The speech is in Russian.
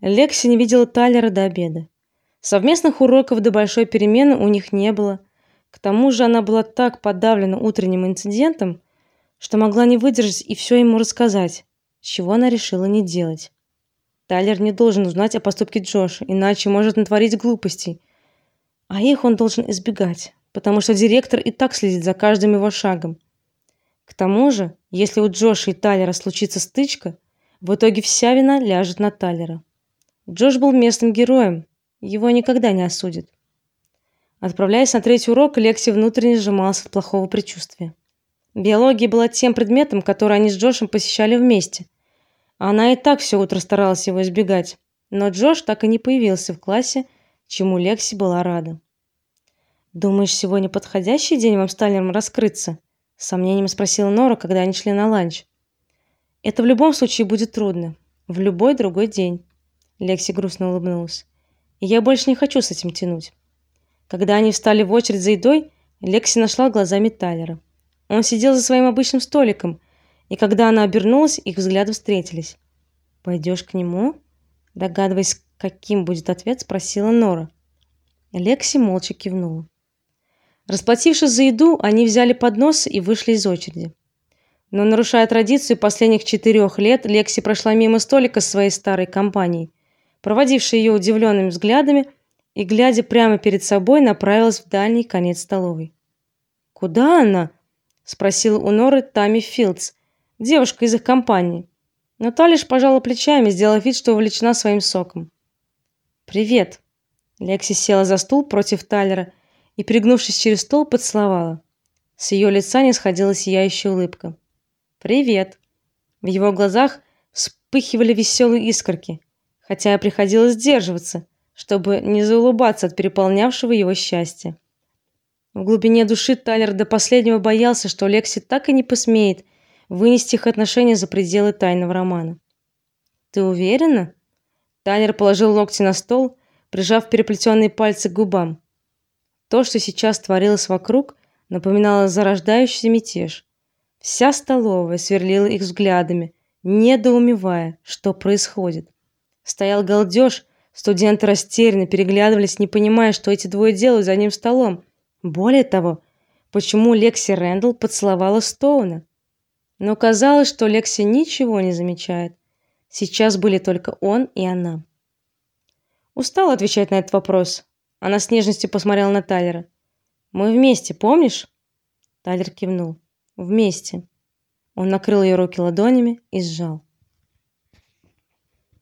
Лекси не видела Тайлера до обеда. Совместных уроков до большой перемены у них не было. К тому же она была так подавлена утренним инцидентом, что могла не выдержать и все ему рассказать, чего она решила не делать. Тайлер не должен узнать о поступке Джоша, иначе может натворить глупостей. А их он должен избегать, потому что директор и так следит за каждым его шагом. К тому же, если у Джоша и Тайлера случится стычка, в итоге вся вина ляжет на Тайлера. Джош был местным героем, его никогда не осудят. Отправляясь на третий урок, Лекси внутренне сжимался от плохого предчувствия. Биология была тем предметом, который они с Джошем посещали вместе. Она и так все утро старалась его избегать, но Джош так и не появился в классе, чему Лекси была рада. Думаешь, сегодня подходящий день вам с Тайлером раскрыться? с сомнением спросила Нора, когда они шли на ланч. Это в любом случае будет трудно, в любой другой день. Лекси грустно улыбнулась. Я больше не хочу с этим тянуть. Когда они встали в очередь за едой, Лекси нашла глазами Тайлера. Он сидел за своим обычным столиком и когда она обернулась, их взгляды встретились. Пойдешь к нему? Догадываясь, каким будет ответ, спросила Нора. Лекси молча кивнула. Расплатившись за еду, они взяли поднос и вышли из очереди. Но нарушая традицию последних четырех лет, Лекси прошла мимо столика своей старой компанией, проводившей ее удивленными взглядами, и глядя прямо перед собой, направилась в дальний конец столовой. Куда она? спросила у Норы Тами Филдс, девушка из их компании. Но та пожала плечами, сделав вид, что увлечена своим соком. Привет. Лекси села за стул против Тайлера и, перегнувшись через стол, поцеловала. С ее лица не сходила сияющая улыбка. Привет. В его глазах вспыхивали веселые искорки, хотя приходилось сдерживаться, чтобы не заулыбаться от переполнявшего его счастья. В глубине души Тайлер до последнего боялся, что Лекси так и не посмеет вынести их отношения за пределы тайного романа. Ты уверена? Тайлер положил локти на стол, прижав переплетенные пальцы к губам. То, что сейчас творилось вокруг, напоминало зарождающийся мятеж. Вся столовая сверлила их взглядами, недоумевая, что происходит. Стоял галдеж, студенты растерянно переглядывались, не понимая, что эти двое делают за ним столом. Более того, почему Лекси Рэндалл поцеловала Стоуна? Но казалось, что Лекси ничего не замечает. Сейчас были только он и она. Устал отвечать на этот вопрос. Она с нежностью посмотрела на Тайлера. Мы вместе, помнишь? Тайлер кивнул. Вместе. Он накрыл ее руки ладонями и сжал.